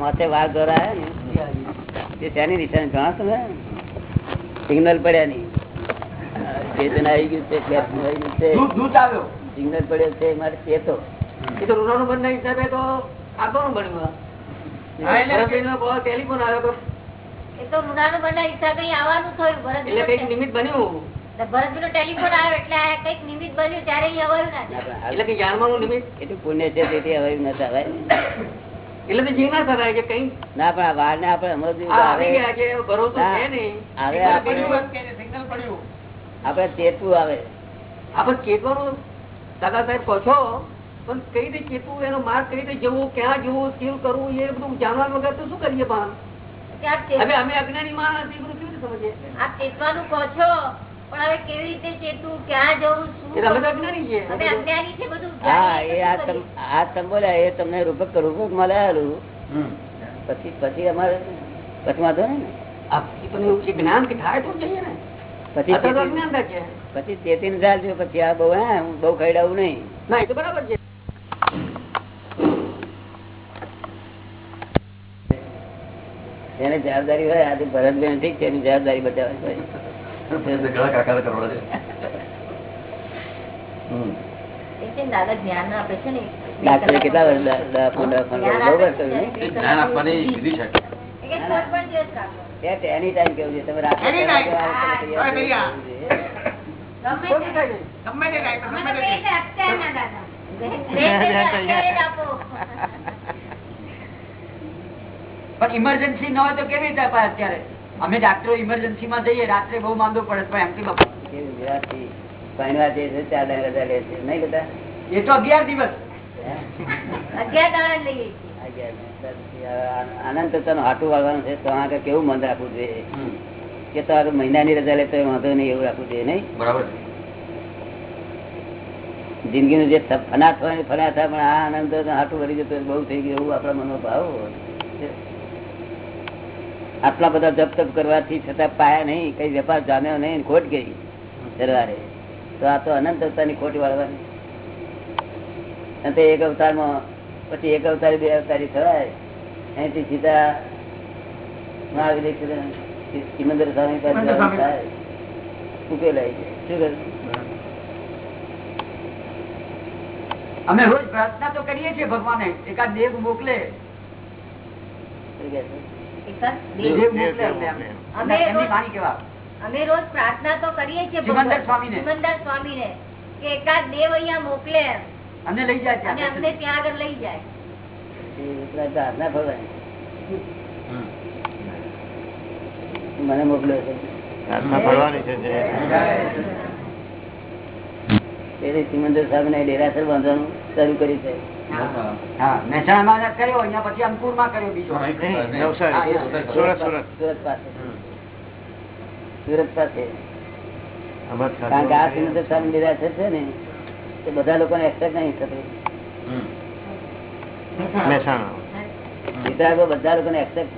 માથે વાર દોરાયા ને એ શેની નિશાની જાણો તમે સિગ્નલ પડ્યા નહીં. ચેતન આવી ગયું છે ક્લેપ્સનું આવી ગયું છે. દૂધ આવ્યો. સિગ્નલ પડ્યો છે મારે ચેતો એ તો રૂનાનું બંધ હિસાબે તો આગળનું બન્યું ટેલિફોન આવ્યો એ તો ઋણાનું બંને હિસાબે આવવાનું થયું એટલે કંઈક નિમિત્ત બન્યું ટે- ભરતભાઈનો ટેલિફોન આવ્યો એટલે આ કંઈક નિમિત્ત બન્યું ત્યારે અહીં આવવાનું ના ના પણ એટલે જાણવાનું નિમિત્ત? એટલું પુણ્ય છે તેથી હવે નથી થવાય એટલે તો ના કે કઈ? ના પણ આ વાર ને આપણે સમજવું આવી ગયા છે ભરોસો છે નહીં? હવે આપણે- પડ્યું. સિગ્નલ પડ્યું આપણે ચેતવું આવે. આપણે ચેતવાનું દાદા સાહેબ કહો છો પણ કઈ રીતે ચેતવું એનો માર્ગ કઈ રીતે જવું ક્યાં જવું કેવું કરવું એ બધું જાણવા વગર તો શું કરીએ પણ? કે આપ ચેત- હવે અમે અજ્ઞાની માણસ એ બધું કેવી રીતે સમજીએ? આપ ચેતવાનું કહો છો પણ હવે કેવી રીતે ચેતવું ક્યાં જવું શું એટલે અમે તો કરવું? અજ્ઞાની છીએ અમે અજ્ઞાની છે બધું હા એ આ તમ- બોલ્યા એ તમને રૂપક રૂપક મળેલું. પછી પછી અમારે પછી વાંધો ને. આ પણ એવું છે જ્ઞાન કે થાય તો જઈએ ને. પછી ચેતી- પછી ચાલજો પછી આ બહુ હા હું બહુ ખવડાવું નહીં. ના એ તો બરાબર છે. એને જવાબદારી હોય આજે ભરતભાઈ ઠીક છે એની જવાબદારી બચાવવાની પણ ઇમરજન્સી ન હોય તો કેવી રીતે અત્યારે અમે ડાક્ટરો ઇમરજન્સી માં જઈએ રાત્રે બહુ માંદો પડે તો એમ કે બાપા. એ તો અગિયાર દિવસ. આનંદ તત્વનું હાટું વાળવાનું છે તો આગળ કેવું મન રાખવું જોઈએ? કે તારું મહિનાની રજા લેતો વાંધો નહીં એવું રાખવું જોઈએ નહીં? બરાબર. જિંદગીનું જે ફનાથ ફના થવાની ફના થાય પણ આ આનંદ તો હાટું ભરી જતો બહુ થઈ ગયું એવું આપણા મનોભાવ ભાવ હોય. આટલા બધા જપ તપ કરવાથી છતાં પાયા નહીં કઈ વેપાર જામ્યો નહીં ખોટ ગઈ સરવારે તો આ તો અનંત અવતારની ખોટ વાળવાની. અને એક અવતારમાં પછી એક અવતારી બે અવતારી થવાય. અહીંથી સીધા મહાવીર સિમંદર સ્વામી પાસે ઉકેલાય છે શું કરું અમે રોજ પ્રાર્થના તો કરીએ છીએ ભગવાને. એકાદ દેવ મોકલે. અમે. રોજ- વાણી કેવા? અમે રોજ પ્રાર્થના તો કરીએ છીએ સિમંદર ભગવાન- સ્વામીને. કે એકાદ દેવ અહીંયા મોકલે. અમને લઈ જાય અને અમને ત્યાં આગળ લઈ જાય. મને મોકલ્યો છે. તેથી સિમંદર સાહેબ ને ડેરાસર બાંધવાનું શરૂ કર્યું છે. હા મહેસાણામાં કર્યો અહીંયા પછી અંકુરમાં કર્યો બીજો. હા, સુરત સુરત પાસે. સુરત પાસે. કારણ કે આ સિમંદર સાહેબ ડેરાસર છે ને બધા એક્સેપ્ટ નહીં થતું. બધા લોકોને એક્સેપ્ટ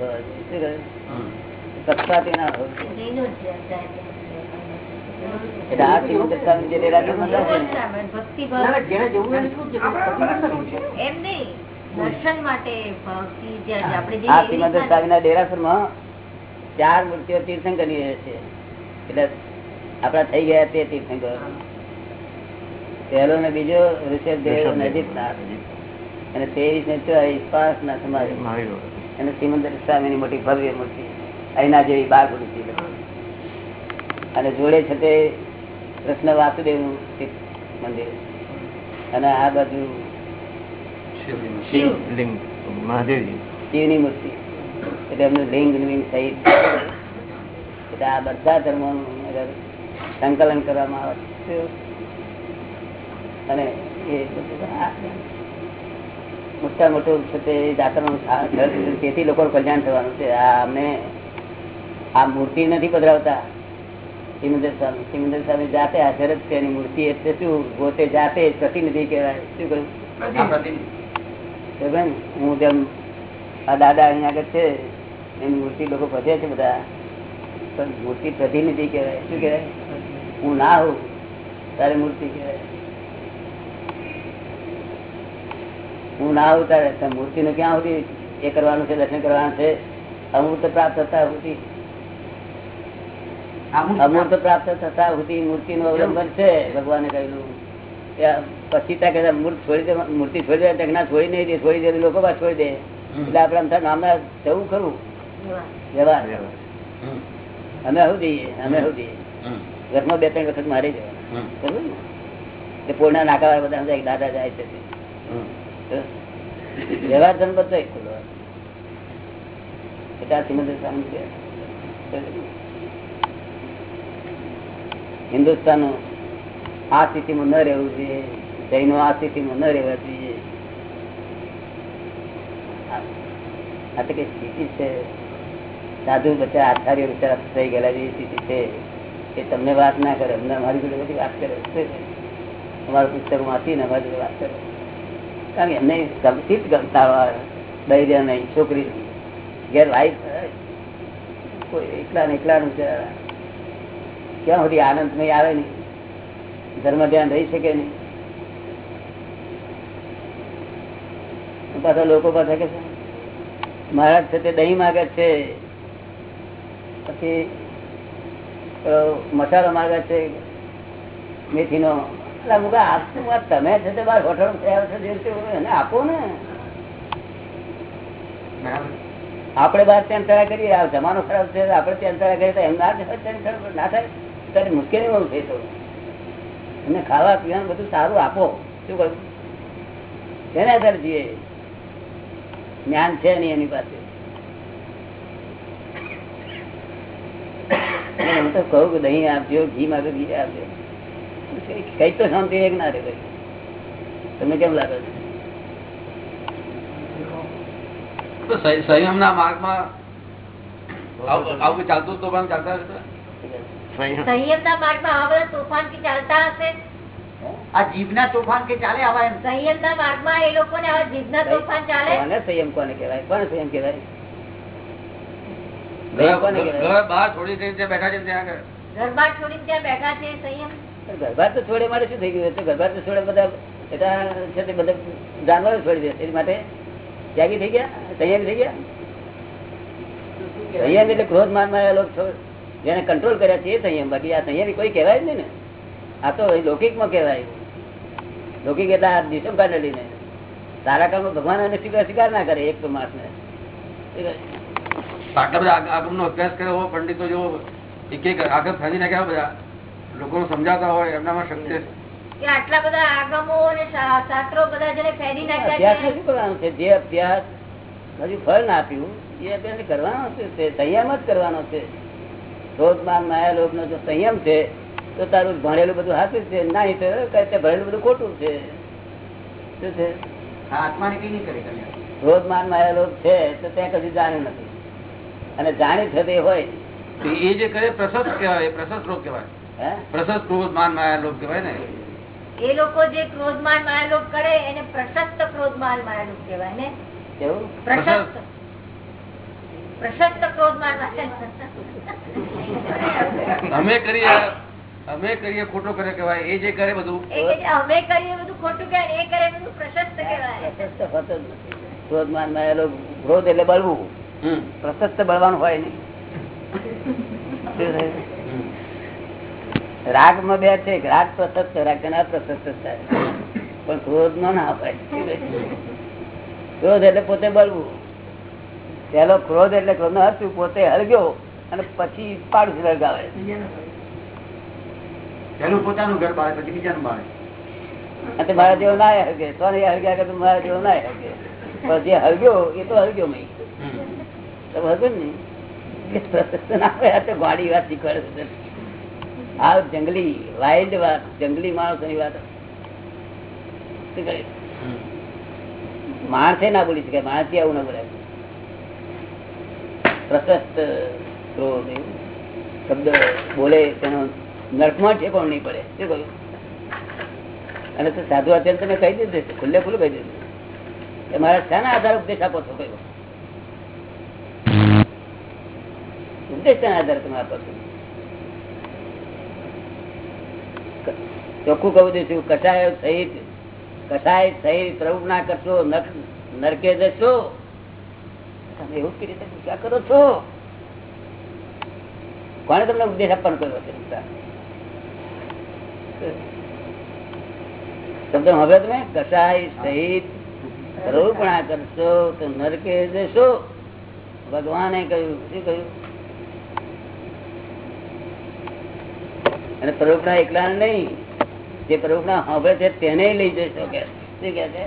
થવા ના હોય. એટલે આ જે છે ને, ના, ના, ના ડેરાસરમાં ચાર મૂર્તિઓ તીર્થંકરની છે. એટલે આપડા થઈ ગયા તે તીર્થંકર. પહેલો ને બીજો ઋષભદેવ નજીક અને ત્રેવીસ ને ચોવીસ પાંચ ના સમાજ અને સિમંદર સ્વામી ની મોટી ભવ્ય મૂર્તિ. અહીંના જેવી બાર મૂર્તિ અને જોડે છે તે કૃષ્ણ વાસુદેવનું મંદિર. અને આ બાજુ શિવ. શિવની મૂર્તિ. એટલે એમનું લિંગ લિંગ સહિત એટલે આ બધા ધર્મો સંકલન કરવામાં આવે છે અને એ મોટા મોટું છે તે જાતરનું તેથી લોકો કલ્યાણ થવાનું છે. આ અમને આ મૂર્તિ નથી પધરાવતા. સિમંદર સ્વામી. સિમંદર સ્વામી જાતે હાજર જ છે એની મૂર્તિ એટલે શું? પોતે જાતે પ્રતિનિધિ કહેવાય. શું કહ્યું? હું જેમ આ દાદા અહીંયા આગળ છે એની મૂર્તિ લોકો ભજે છે બધા. પણ મૂર્તિ પ્રતિનિધિ કહેવાય. શું કહેવાય? હું ના હોઉં તારે મૂર્તિ કહેવાય. હું ના હોઉં તારે મૂર્તિ નું ક્યાં સુધી એ કરવાનું છે દર્શન કરવાનું છે? અમૃત પ્રાપ્ત થતા સુધી અમૃત પ્રાપ્ત થતા સુધી મૂર્તિ નું અવલંબન છે ભગવાને કહ્યું પછી ત્યાં કહેતા મૂર્તિ છોડી દે મૂર્તિ છોડી દે ના છોડી નહીં દે છોડી દે લોકો પાસે છોડી દે. એટલે આપડે આમ થાય નામના જવું ખરું. વ્યવહાર. અમે આવું જઈએ અમે આવું જઈએ. ઘરમાં બે ત્રણ વખત મારી જવાનું ને? તે પોળના નાકા વાળા બધા સમજાય દાદા જાય છે. તો વ્યવહાર ધન બધો એક ખુલ્લો એટલે આ શ્રીમંત સ્વામી છે. હિન્દુસ્તાન આ સ્થિતિમાં ન રહેવું જોઈએ, જૈનો આ સ્થિતિમાં ન રહેવા જોઈએ. સ્થિતિ છે. સાધુ બચ્ચા આચાર્ય બિચારા થઈ ગયેલા જેવી સ્થિતિ છે. એ તમને વાત ના કરે, અમને અમારી જોડે બધી વાત કરે. છે? અમારું પુસ્તક વાંચી ને અમારી જોડે વાત કરે. કારણ કે એમને ગમતી જ ગમતા દૈર્ય નહીં છોકરી. ઘેર વાઈફ કોઈ એકલા ને એકલા નું ક્યાં સુધી આનંદ નહીં આવે નહીં ધર્મ ધ્યાન રહી શકે નહીં. પાછા લોકો પાછા કે મહારાજ છે તે દહીં માગે છે પછી મસાલો માગે છે મેથીનો. તમે છે તે બાર હોટલ થયા છો એને આપો ને? આપણે બાર ત્યાં તળા કરીએ જમાનો ખરાબ છે આપણે ત્યાં તળા કરીએ તો એમ ના ના થાય. ત્યારે મુશ્કેલી બહુ થઈ તો એમને ખાવા પીવાનું બધું સારું આપો. શું કહ્યું તેના આધારે જ્ઞાન છે નહીં એની પાસે? હું તો કહું કે દહીં આપજો, ઘી માગે ઘી આપજો. કઈ તો શાંતિ એક ના રે ભાઈ. તમને કેમ લાગે છે? સંયમ ના સંયમના માર્ગમાં આવું ચાલતું ચાલતું પણ ચાલતા રહેતા? સંયમના માર્ગમાં આવા બધા તોફાનથી ચાલતા હશે? આ જીભના તોફાન કે ચાલે આવા એમ? સંયમના માર્ગમાં એ લોકોને આવા જીભના તોફાન ચાલે? કોને સંયમ કોને કહેવાય? કોને સંયમ કહેવાય? ઘર સંયમ કોને કહેવાય? ઘર બહાર છોડી ત્યાં બેઠા છે ત્યાં ઘરબાર છોડીને ત્યાં બેઠા છે સંયમ? ગરબાર તો છોડે માટે શું થઈ ગયું? એ તો ગરબાર તો છોડે બધા એટલા છે તે બધા જાનવરો છોડી દે. એની માટે ત્યાગી થઈ ગયા? સંયમ થઈ ગયા? સંયમ એટલે ક્રોધ માનમાં લોકો જેને કંટ્રોલ કર્યા છે એ સંયમ. બાકી આ સંયમ કોઈ કહેવાય જ નહીં ને. આ તો લૌકિકમાં કહેવાય. લૌકિક એટલે આ દિશમ કાઢેલી ને સારા કામ ભગવાન એને સ્વીકાર સ્વીકાર ના કરે એક તો માણસ ને આટલા બધા આગ- આગમનો અભ્યાસ કર્યો પંડિતો જો એક એક આગળ ફેરી નાખ્યા બધા લોકોને સમજાવતા હોય એમનામાં શક્તિ આટલા બધા આગમો અને શાસ્ત્રો બધા જેને ફેરી અભ્યાસ નાખ્યા શું કરવાનું. છે જે અભ્યાસ હજુ ફળ ના આપ્યું એ અભ્યાસ કરવાનો છે. તે સંયમ જ કરવાનો છે. ક્રોધ માન માયા લોભ નો જો સંયમ છે તો તારું ભણેલું બધું હાથું છે. નહીં તો કહે ભણેલું બધું ખોટું છે. શું છે? આ આત્માને કઈ નહીં કરે કલ્યાણ. ક્રોધ માન માયા લોભ છે તો ત્યાં કદી જાણ્યું નથી. અને જાણી થતી હોય. એ જે કરે પ્રશસ્ત કહેવાય પ્રશસ્ત રોગ કહેવાય. પ્રશસ્ત ક્રોધ માન માયા લોભ કહેવાય ને. એ લોકો જે ક્રોધમાન માયાલોક કરે એને પ્રશસ્ત ક્રોધમાન માયાલોક કહેવાય ને. કેવું? પ્રશસ્ત. પ્રશસ્ત ક્રોધમાન માયાલોક અમે કરીએ અમે કરીએ ખોટું કરે કેવાય એ જે કરે બધું. એ કે જે અમે કરીએ બધું ખોટું કહેવાય એ કરે બધું પ્રશસ્ત કહેવાય. જ નથી. ક્રોધ એટલે બળવું. પ્રશસ્ત બળવાનું હોય નહીં. રાગમાં બે છે રાગ પ્રશસ્ત રાગ ના પ્રશસ્ત થાય. પણ ક્રોધ નો ના હોય. ક્રોધ એટલે પોતે બળવું. પેલો ક્રોધ એટલે ક્રોધ નો હતું પોતે હળગ્યો. અને પછી પાડોશી હળગાવે પેલું પોતાનું ઘર બાળે પછી બીજાનું બાળે મારા જેવો ના તો મારા જેવો ના પણ જે એ તો ને ના ગાડી વાત શીખવાડે આ જંગલી વાઇલ્ડ વાત જંગલી માણસોની વાત. શું માણસે ના બોલી શકાય માણસે આવું ના બોલાય. પ્રશસ્ત ક્રોધ શબ્દ બોલે તેનો નરકમાં ઠેકોણ નહીં પડે. શું કહ્યું? અને તો સાધુ અત્યારે તમે કહી દીધું છે, ખુલ્લે ખુલ્લું કહી દીધું કે મારે શાના આધારે ઉપદેશ આપો છો કયો ઉપદેશ શાના આધારે તમે આપો છો. ચોખ્ખું કહું દઈશું કસાય સહિત કસાય સહિત પ્રવૃત્ત ના કરશો નર- નરકે જશો. તમે એવું કેવી રીતે કરો છો. કોને તમને ઉપદેશ આપવાનો કર્યો છે? શબ્દ હવે તમે? કસાય સહિત પ્રવૃપણા કરશો તો નરકે જશો. ભગવાને કહ્યું, શું કહ્યું? અને પ્રવૃપણા એકલા નહીં, જે પ્રવૃપણા હવે છે તેને લઈ જશો કે શું કે છે?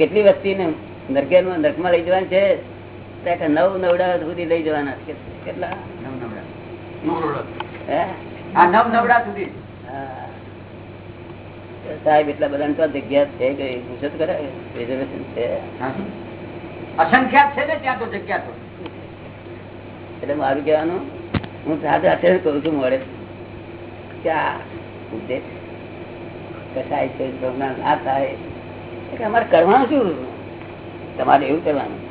કેટલી વસ્તી ને નરકે નરકમાં લઈ જવાની છે? નવ નવડા સુધી લઈ જવાના કેટલા? નવ નવડા સુધી. સાહેબ એટલા બધા તો જગ્યા છે કઈ પૂછો કરે રિઝર્વેશન છે. હા. છે ને ત્યાં તો જગ્યા તો. એટલે મારું કહેવાનું હું સાથે સાથે કહું છું મળે ક્યાં ઉદ્દેશ કસાય છે ભગવાન ના થાય એટલે અમારે કરવાનું શું? તમારે એવું કરવાનું.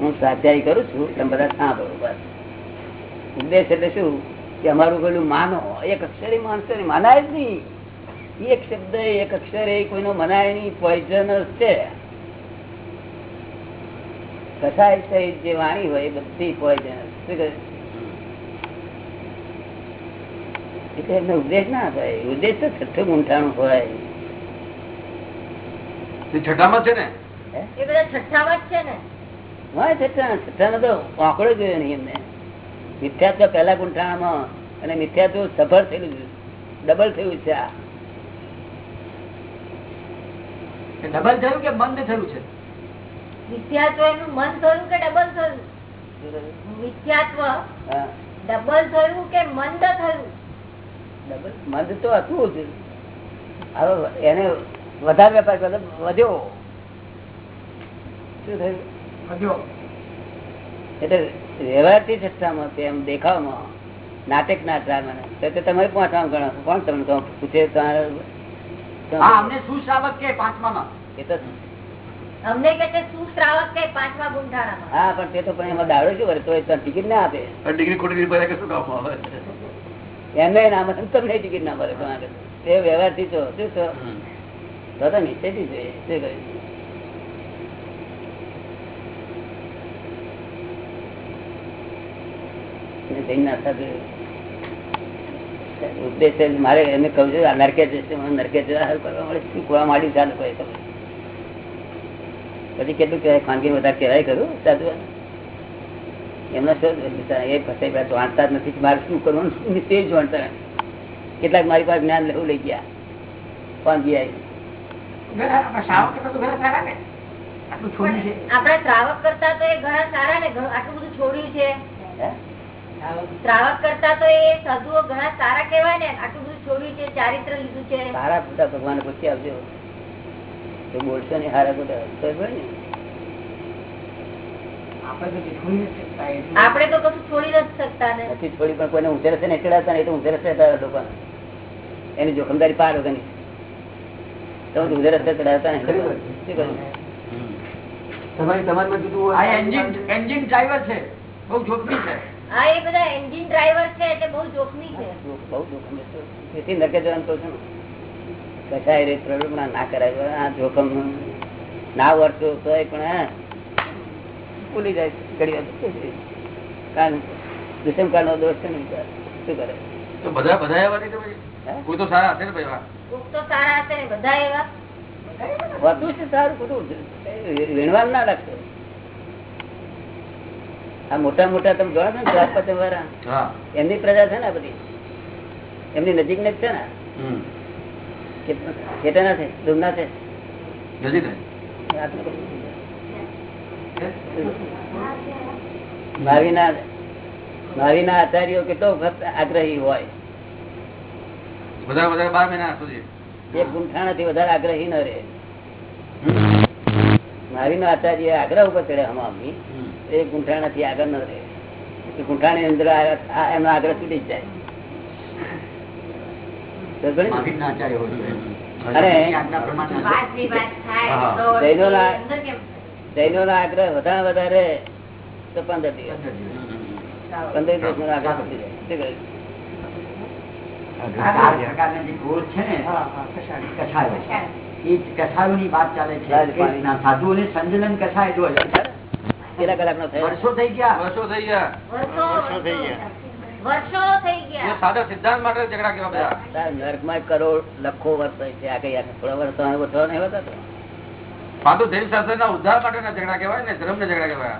હું સ્વાધ્યાય કરું છું તમે બધા સાંભળો બસ. ઉપદેશ એટલે શું? કે અમારું પેલું માનો એક અક્ષરે માણસો માનાય જ નહીં. એક શબ્દ એક અક્ષરે કોઈનો મનાય નહીં પોઈઝનસ છે. કસાય સહિત જે વાણી હોય એ બધી પોઈઝનસ શું કહે એટલે એમને ઉદ્દેશ ના થાય. ઉદ્દેશ તો છઠ્ઠું ગુંઠાણું હોય. છઠ્ઠામાં છે ને? એ બધા છઠ્ઠામાં જ છે ને? હોય છઠ્ઠા છઠ્ઠાનો તો આંકડો જોયો નહીં એમને. મિથ્યાત્વ પહેલા ગુંઠાણામાં અને મિથ્યાત્વ સફળ થયેલું છે ડબલ થયું છે આ. ડબલ થયું કે મંદ થયું છે? મિથ્યાત્વ એનું મન થયું કે ડબલ થયું? મિથ્યાત્વ ડબલ થયું કે મંદ થયું? ડબલ? મંદ તો હતું જ. હવે એને વધારે વેપાર વધ્યો. શું થયું? એટલે વ્યવહારથી છઠ્ઠામાં તેમ દેખાવમાં નાટક ના ડ્રામા તો તે તમારે પાંચમાં ગણો? કોણ તમને કહું? પૂછે? અમને શું શ્રાવક કે પાંચમામાં? એ તો અમને કે છે સુશ્રાવક કે પાંચમા ગુંઠાણામાં. હા પણ તે તો પણ એમાં દાડો શું કરે? તો એ ટિકિટ ના આપે. ડિગ્રી ખોટી ભર્યા કે શું કામ આવે? એમને ના મળે તમને ટિકિટ ના મળે. તમારે તે વ્યવહારથી છો. શું છો? તો તો જોઈએ શું કહ્યું ને જૈનના સાથે ઉદ્દેશ છે મારે એને કહું છું નરકે જશે નરકે જવા કરવા મળે શું કહેવા માંડ્યું ચાલુ કહે પછી કેટલું કહેવાય ખાનગી વધારે કહેવાય ખરું સાધુ એમનો શું એ ફસાઈ ગયા વાંચતા જ નથી મારે શું કરવાનું તે જ વાંચતા કેટલાક મારી પાસે જ્ઞાન લેવું લઈ ગયા પણ ગયા આપણા શ્રાવક કરતા તો એ ઘણા સારા ને આટલું બધું છોડ્યું છે? શ્રાવક કરતા તો એ સાધુઓ ઘણા સારા કહેવાય ને આટલું બધું છોડ્યું છે ચારિત્ર લીધું છે. સારા ખોટા ભગવાન પૂછી આવજો. તો બોલશો ને હારા ખોટા ને? આપણે તો છોડી નથી શકતા એટલું. આપણે તો કશું છોડી નથી શકતા નથી થોડી પણ કોઈને ઊંચે રસ્તે નહીં ચડાવતા નહીં તો ઊંચે લોકો એની જોખમદારી પાર વગરની. તો ઊંચે રસ્તે ચડાવતા નહીં ખરી વાત છે. શું કહ્યું? તમારી સમાજમાં જુદું આ હોય. એન્જિન એન્જિન ડ્રાઈવર છે. બહુ જોખમી છે. હા એ બધા એન્જિન ડ્રાઈવર છે એટલે બહુ જોખમી છે બહુ જોખમ છે. તેથી નરકે જવાનું કહું છું ને કસાય રીત પ્રવૃત્તિ ના કરાય આ જોખમ ના વર્તો તોય પણ ભૂલી જાય ઘડી વાર. કારણ નો દોષ છે ને. શું કરે તો બધા બધા એવા નહીં કે ભાઈ કોઈ તો સારા હશે ને ભાઈ એવા. કોક તો સારા હશે ને બધા એવા હોતું છે સારું ખોટું વીણવાલ ના રાખશો આ મોટા મોટા તમે છો ને ચાર વાળા એમની પ્રજા છે ને આ બધી? એમની નજીક ને છે ને? કેટલા ના છે? ધૂમના છે? ને. ભાવિના ભાવિના આચાર્યો કેટલો વખત આગ્રહી હોય. બધા બધા બાર મહિના સુધી? એક ગુંઠાણા થી વધારે આગ્રહી ન રહે. ભાવિનો આચાર્ય આગ્રહ ઉપર ચડે હમામી હમ. એક થી આગળ ન રહે. એ ગુંઠાણી અંદર એમનો આગ્રહ જાય. ને? જૈનો નો વધારે વધારે તો પંદર દિવસ. પંદર દિવસ. નો આગ્રહ તૂટી જાય. ને કસાય. એ કસાયોની વાત ચાલે છે. સાધુઓને સંજલન કસાય જો છે. કલાક નો થયો? વર્ષો થઈ ગયા. વર્ષો થઈ ગયા. વર્ષો વર્ષો થઈ ગયા. સાદા સિદ્ધાંત માટે ઝઘડા કેવા બધા. તારા નર્કમાં કરોડ લખો વર્ષ છે આ કઈ થોડા વર્ષ તો નહીં હોતા સાધુ જૈન શાસ્ત્ર ના ઉદ્ધાર માટેના ઝઘડા કહેવાય ને ધર્મ ઝઘડા કહેવાય.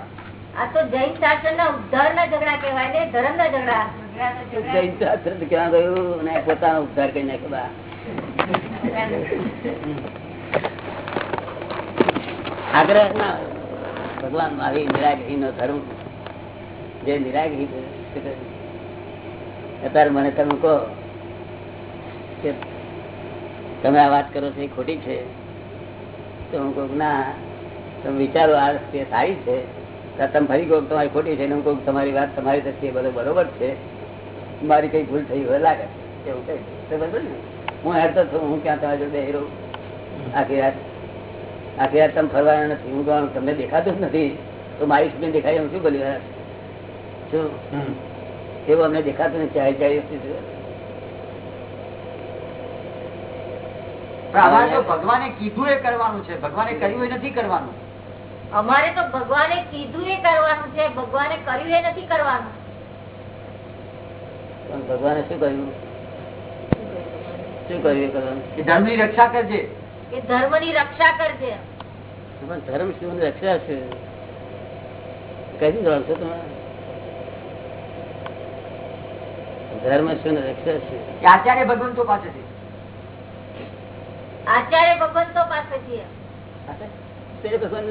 આ તો જૈન શાસન ના ઉદ્ધાર ના ઝઘડા કહેવાય ને ધર્મ ના ઝઘડા જૈન શાસ્ત્ર ક્યાં ગયું અને પોતાનો ઉદ્ધાર કરી નાખ્યો આગ્રહ ના ભગવાન આવી નિરાગરી નો ધર્મ. જે નિરાગરી અત્યારે મને તમે કહો કે તમે આ વાત કરો છો એ ખોટી છે. તો હું કહું ના, તમે વિચારો આ રસ્તે સારી છે. તમે ફરી કહો તમારી ખોટી છે હું કહું તમારી વાત તમારી દ્રષ્ટિએ બધું બરોબર છે. મારી કઈ ભૂલ થઈ હોય લાગે એવું કઈ બરોબર ને? હું હેરતો છું, હું ક્યાં તમારી જોડે હેરો આખી રાત. આખી રાત તમે ફરવાના નથી હું કહું તમને દેખાતું જ નથી. તો મારી સ્ક્રીન દેખાય હું શું બોલી શું? એવું અમને દેખાતું નથી ચાલી ચાલી ભગવાને કીધું એ કરવાનું છે. ભગવાને કર્યું એ નથી કરવાનું. અમારે તો ભગવાને કીધું એ કરવાનું છે. ભગવાને કર્યું એ નથી કરવાનું. પણ ભગવાને શું કર્યું? શું કર્યું કરવાનું? કે ધર્મની રક્ષા કરજે. ધર્મની રક્ષા કરજે. ધર્મ શું રક્ષા છે. કઈ જાણશો તમે ધર્મ શું રક્ષા છે. આચાર્ય ભગવંતો પાસેથી. આચાર્ય ભગવંતો પાસેથી.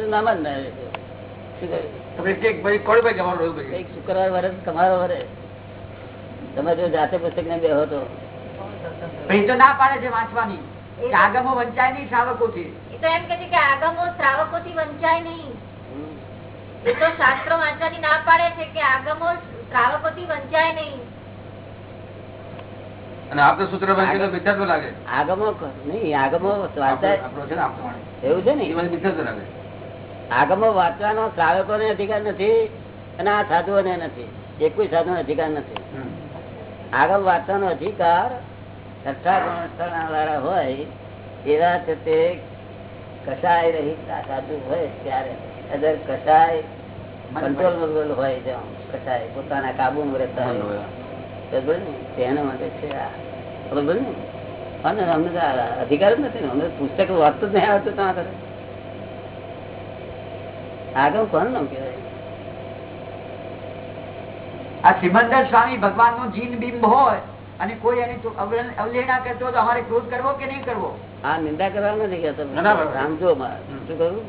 નામ જ ના શુક્રવાર વરસ તમારો વરે. તમે જો જાતે પુસ્તક ને બેહો તો ના પાડે છે વાંચવાની. આગમો વંચાય નહીં શ્રાવકો થી તો એમ કે છે કે આગમો શ્રાવકો થી વંચાય નહીં. એ તો શાસ્ત્રો વાંચવાની ના પાડે છે કે આગમો શ્રાવકો થી વંચાય નહીં. અને આપણે સૂત્ર વાંચીએ તો મિથ્યાત્વ લાગે. આગમો ક- નહીં આગમો વાંચતા આપણો છે ને એવું છે ને? મિથ્યાત્વ લાગે. આગમો વાંચવાનો શ્રાવકોને અધિકાર નથી અને આ સાધુઓને નથી. એક કોઈ સાધુ અધિકાર નથી. આગમ વાંચવાનો અધિકાર ગુણસ્થાના વાળા હોય એવા છે તે કસાય રહિત સાધુ હોય ત્યારે અગર કસાય કંટ્રોલ વગર હોય જેમ કસાય પોતાના કાબુ રહેતા હોય. તેના માટે છે આ. બરોબર ને અને અમને તો અધિકાર જ નથી ને અમને પુસ્તક વાંચતું જ નહીં આવતું ત્યાં આગળ. આગળ કોણ નામ કહેવાય? આ સિમંદર સ્વામી ભગવાનનું જીન બિંબ હોય અને કોઈ એની અવલેણા કરતો તો અમારે ક્રોધ કરવો કે નહીં કરવો? આ નિંદા કરવા નથી કહેતો. સમજો શું કરું?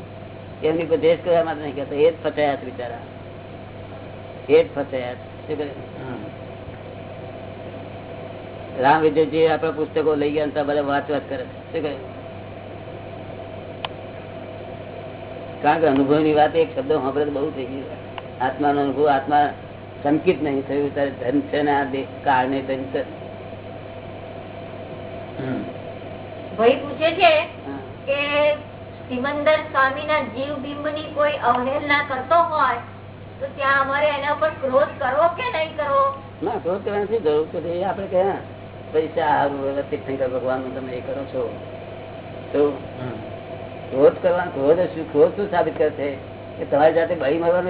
એમની પર દેશ કરવા માટે નહીં કહેતો. એ જ ફસાયા બિચારા એ જ ફસાયા. રામ વિજયજી આપણા પુસ્તકો લઈ ગયા ત્યાં બધા વાત વાત કરે શું કહે કારણ કે અનુભવની વાત એક શબ્દ સાંભળે તો બહુ થઈ ગયું. આત્માનો અનુભવ આત્મા સંકિત નહીં થયું. ત્યારે ધન છે ને આ કારણે ધન. ભાઈ પૂછે છે કે સિમંદર સ્વામી ના જીવ બિંબની કોઈ અવહેલના કરતો હોય તો ત્યાં અમારે એના ઉપર ક્રોધ કરવો કે નહીં કરવો? ના ક્રોધ કરવા નથી જરૂર તો એ આપણે કે પૈસા સારું હવે તીર્થંકર ભગવાન તમે એ કરો છો. તો હમ. ક્રોધ કરવા ક્રોધ શું ક્રોધ શું સાબિત કરે છે? કે તમારી જાતે ભાઈ મરવાનું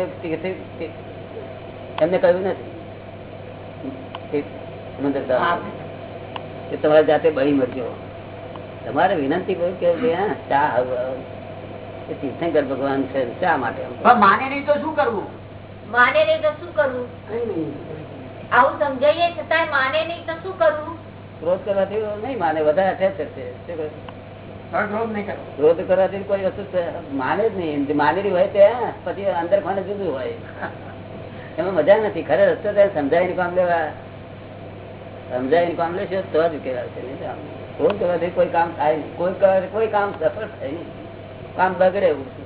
એમને કહ્યું નથી? મંદિર સમંદર કે તમારી જાતે બળી મરજો. તમારે વિનંતી કરું કે એ તીર્થંકર ભગવાન છે શા માટે માને નહીં તો શું કરવું? માને નહીં તો શું કરવું? કઈ નહીં. આવું સમજાઈએ છતાંય માને નહીં તો શું કરવું? ક્રોધ કરવાથી નહીં માને વધારે કહ્યું? ક્રોધ કરવાથી કોઈ વસ્તુ માને જ નહીં. જે માનેલી હોય તે પછી અંદર ખાને જુદું હોય. એમાં મજા નથી. ખરે રસ્તો ત્યારે સમજાવીને કામ લેવા. સમજાવીને કામ લેશે તો જ કહેવાશે કરવાથી કોઈ કામ થાય નહીં. કોઈ કોઈ કામ સફળ થાય નહીં. કામ બગડે એવું છે.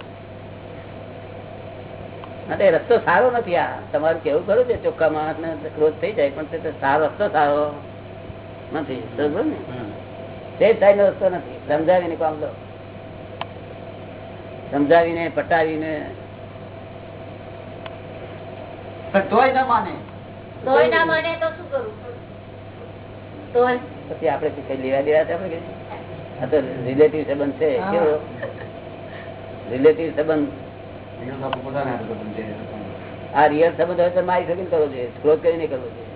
માટે રસ્તો સારો નથી આ. તમારું કેવું ખરું છે ચોખ્ખા માણસ ને ક્રોધ થઈ જાય પણ તે સારો રસ્તો સારો નથી. સમજો ને? તે થાય રસ્તો નથી. સમજાવીને કામ લો. સમજાવીને પટાવીને. તોય ના માને. તોય ના માને તો શું કરવું તોય પછી કઈ લેવા દેવા છે આ તો રિલેટિવ સંબંધ છે કેવો? રિલેટિવ સંબંધ. આ રિયલ સંબંધ હોય તો મારી શકીને કરવો જોઈએ ક્રોધ કરીને કરવો જોઈએ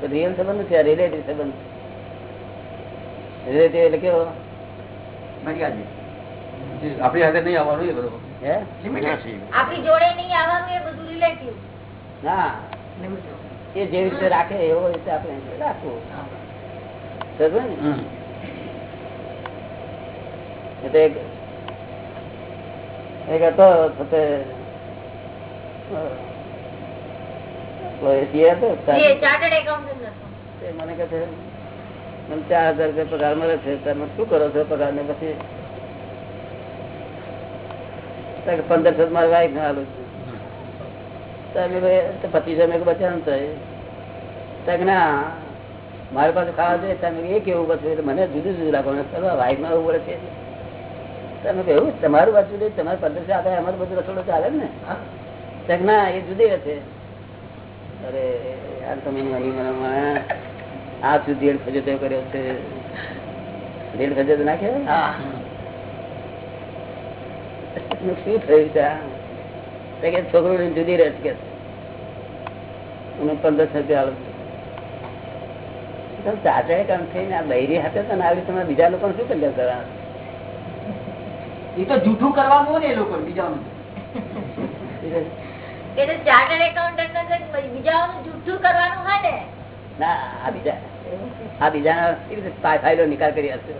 તો રિયલ સંબંધ છે? રિલેટિવ સંબંધ. રિલેટિવ એટલે કેવો? આપણી હાથે નહીં આવવાનું એ બધું. હે? આપણી જોડે નહીં આવવાનું એ બધું રિલેટિવ ના. એ જે રીતે રાખે એવો રીતે આપણે રાખવું. સમજો ને? હમ. એ તો એક હતો મને કહે છે મને ચાર હજાર રૂપિયા પગાર મળે છે તમે શું કરો છો પગાર ને પછી પંદરસો મારી મારા વાઈફ ને આલું છું. તો અમે પચીસો બચાવ ના મારી પાસે ખાવા જોઈએ તમે એ કેવું બધું મને જુદું જુદું રાખવાનું તમે વાઈફમાં એવું પડે છે. તમે કહ્યું તમારું બાજુ જોઈએ તમારે પંદરસો આપે એમાં તો બધું રસોડો ચાલે ને. તો ના એ જુદી હશે અરે યાર તમે મની મને આ શું દેડ ખજતો કર્યો છે. દેડ ખજતો નાખ્યો શું થયું છે આ? તો કે છોકરો જુદી રહે કે હું પંદરસો રૂપિયા આલું છું. કામ થઈને આ બૈરી હાથે તો ને આવી તમે બીજા લોકો શું કલ્યાણ કરવાના એ તો જૂઠું કરવાનું ને એ લોકો બીજાનું. ને ના નિકાલ કરી હશે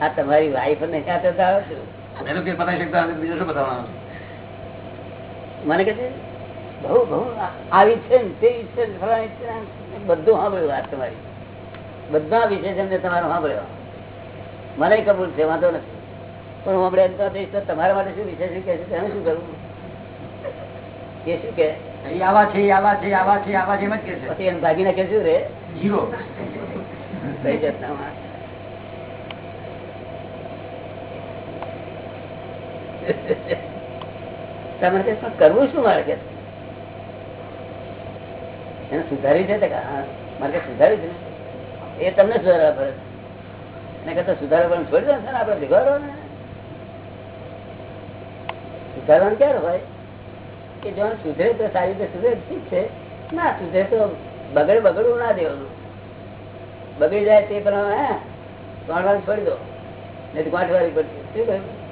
આ તમારી વાઈફ ને આવે નથી, બીજું શું બતાવવાનું મને કે છે બહુ બહુ આવી છે ને તેવી છે ફલાણી છે. બધું સાંભળ્યું વાત તમારી. બધા વિશે એમને તમારો સાંભળ્યો. મને કબૂલ છે વાંધો નથી. પણ હું આપણે એમ તો તો તમારા માટે શું વિશેષ કે છે તેને શું કરવું? કે શું કે? આવા છે આવા છે આવા છે આવા છે એમ જ કે છે. પછી એમ ભાગીને નાખે શું રે? જીરો કઈ જતા. તમે "પણ કરવું, શું મારે કે એને સુધારી છે મારે કે સુધારી છે ને." એ તમને સુધારવા પડે. એને કરતા સુધારવા છોડી દો ને આપણે ભેગા ને. સુધારવાનું ક્યારે હોય? કે જો સુધરે તો સારી રીતે સુધરે, ઠીક છે. ના, સુધરે તો બગડે, બગડવું ના દેવાનું. બગડી જાય તે પણ હે ત્રણ વાર છોડી દો. નહીં તો પાંચ વાર પડશે. શું કહ્યું?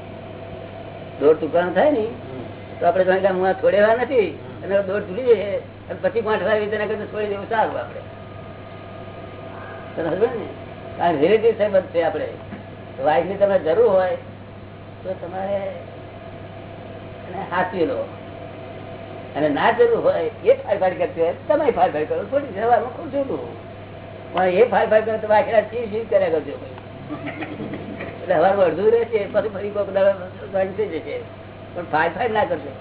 દોઢ ટુકડાનું થાય ને તો આપડે જાણીએ કે હું નથી અને તૂટી જશે અને પછી પાંચ વાર રીતે છોડી દેવું સારું આપડે કારણ રિલેટિવ સંબંધ છે આપડે વાઇફની તમને જરૂર હોય, તો તમારે હાથી લો. અને ના જરૂર હોય, એ ફાડફાડ કરતી હોય તમે ફાડફાડ કરો. થોડી જવાનું ખૂબ છું પણ એ ફાડફાડ કરો તો આખરા ચીવ ચીવ કર્યા કરજો એટલે હવાનું અડધું રહેશે પછી ફરી કોઈક દાડો થઈ જશે. પણ ફાડફાડ ના કરશે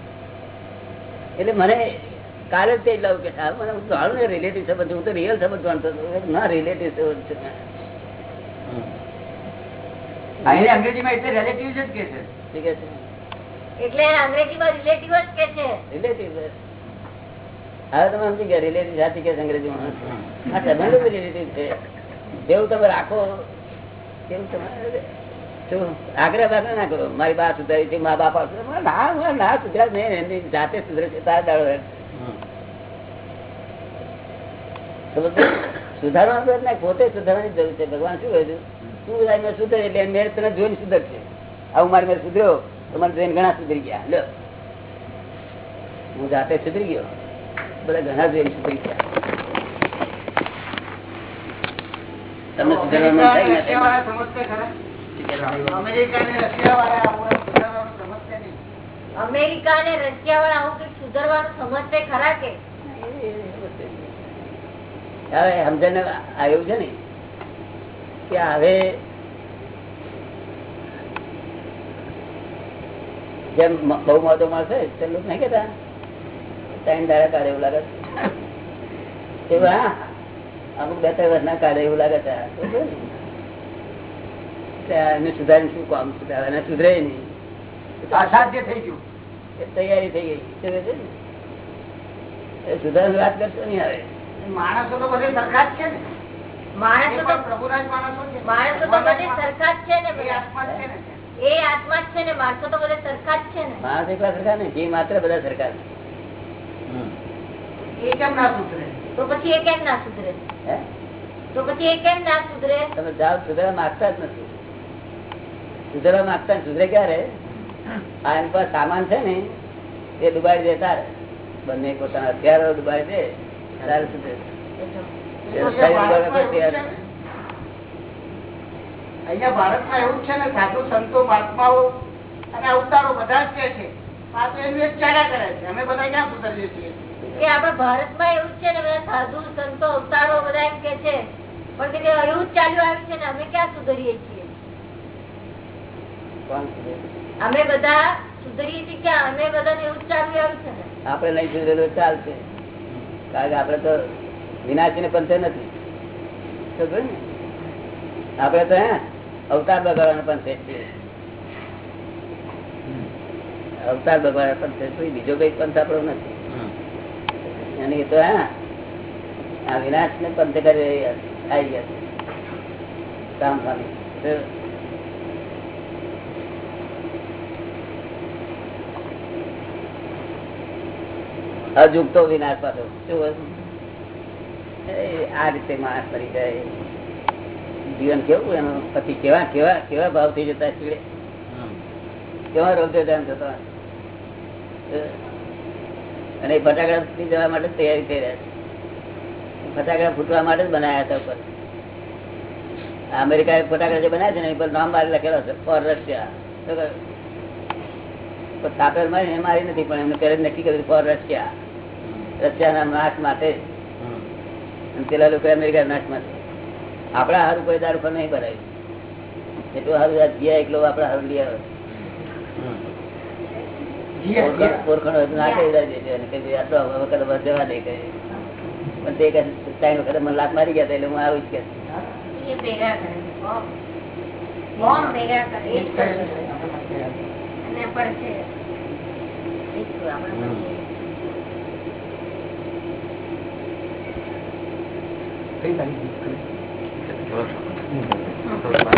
એટલે મને કાલે જ તે જ લાવું કે સાહેબ મને હું જાણું ને રિલેટિવ સંબંધ હું તો રિયલ સંબંધ જાણતો હતો ના રિલેટિવ સંબંધ છે. અંગ્રેજીમાં એટલે રિલેટિવ જ કે છે. ઠીક છે? એટલે અંગ્રેજીમાં રિલેટિવ જ કે છે. રિલેટિવ હવે તમે સમજી ગયા રિલેટિવ સાચી કે છે અંગ્રેજીમાં આ સંબંધો રિલેટિવ છે. જેવું તમે રાખો. તેવું તમારે? આગ્રહ મારી બા પોતે સુધારવાની જરૂર છે. ભગવાન શું કહ્યું તું સુધરે મેં તને જોઈને સુધરશે. આવું મારે મેં સુધર્યો તો મારે જોઈને ઘણા સુધરી ગયા. લો. હું જાતે સુધરી ગયો. બધા ઘણા જોઈને સુધરી ગયા. તમને સુધારવાનું અમેરિકા ને રશિયા વાળા આવું સુધારવાનું ખરા કે? હવે સમજણ આવ્યું છે ને કે હવે જેમ બહુ મોટો મળશે તેમ તે લોકો નહીં કેતા ત્રણ દાડા કાઢે એવું લાગે છે. એવું હા અમુક બે ત્રણ વર્ષના કાઢે એવું લાગે છે તો બરાબર ને? એટલે એને સુધારી શું કામ સુધારે એને સુધરે નહીં. અસાધ્ય થઈ ગયું. એ તૈયારી થઈ ગઈ. સમજે છે? ને? એ વાત કરશો નહીં આવે માણસો તો બધી સરખા જ છે ને. માણસો તો પ્રભુરાજ માણસો છે. માણસો તો બધી સરખા જ છે ને એ આત્મા છે ને. એ આત્મા જ છે ને માણસો તો બધે સરખા જ છે ને. માણસ એકલા સરખા ને જીવ માત્ર બધા સરખા છે. એ કેમ ના સુધરે? તો પછી એ કેમ ના સુધરે? તો પછી એ કેમ ના સુધરે? તમે જાઓ સુધરવા માંગતા જ નથી. સુધરવા માંગતા સુધરે ક્યારે? આ એમ પર સામાન છે ને એ દુબાઈ દે તારે. બંને પોતાના હથિયારો દુબાઈ દે તારે સુધરે. અહીંયા ભારતમાં એવું છે ને સાધુ સંતો મહાત્માઓ અને અવતારો બધા જ કે છે. આ તો એનું એક ચાલ્યા કરે છે. અમે બધા ક્યાં સુધરીએ છીએ? કે આપણા ભારતમાં એવું છે ને બધા સાધુ સંતો અવતારો બધા એમ કે છે. પણ કે એવું જ ચાલ્યું આવ્યું છે ને અમે ક્યાં સુધરીએ છીએ? અમે બધા સુધરીએ છીએ કે અમે બધાને એવું છે આપણે નહીં સુધરેલું ચાલશે. કારણ કે આપણે તો વિનાશી ને પંથે નથી. આપણે તો અવતાર બગાડવાનો પંથે છીએ અવતાર બગાડવાનો પંથે કોઈ બીજો કઈ પંથ આપણો નથી. અને એ તો, હે, આ વિનાશ ને પંથે કરી આવી ગયા કામ સ્વામી અજુગતો વિનાશ આ રીતે માણસ મરી જાય. જીવન કેવું એનું? પછી કેવા કેવા કેવા ભાવ થઈ જતા ચીડે કેવા રોગજો ધ્યાન થતા અને એ ફટાકડા ફૂટી જવા માટે તૈયારી થઈ રહ્યા છે. ફટાકડા ફૂટવા માટે જ બનાવ્યા હતા ઉપર. અમેરિકા અમેરિકાએ ફટાકડા જે બનાવ્યા છે ને, એ પર નામ બહાર લખેલો છે ફોર રશિયા તાપેલ મારી મારી નથી, પણ એમને પહેલા નક્કી કર્યું ફોર રશિયા રશિયાના નાશ માટે. પેલા લોકો અમેરિકા નાશ માટે. આપણા હારું કોઈ દારૂ પર નહીં ભરાયું. એટલું હારું જીયા એકલો આપણા હારું લઈ આવે. ઓળખાણ ના કહી આટલો વખત જવા દે કહે. પણ તે ત્રણ વખત મને લાત મારી ગયા હતા એટલે હું આવું જ કે. ભેગા કરે કરે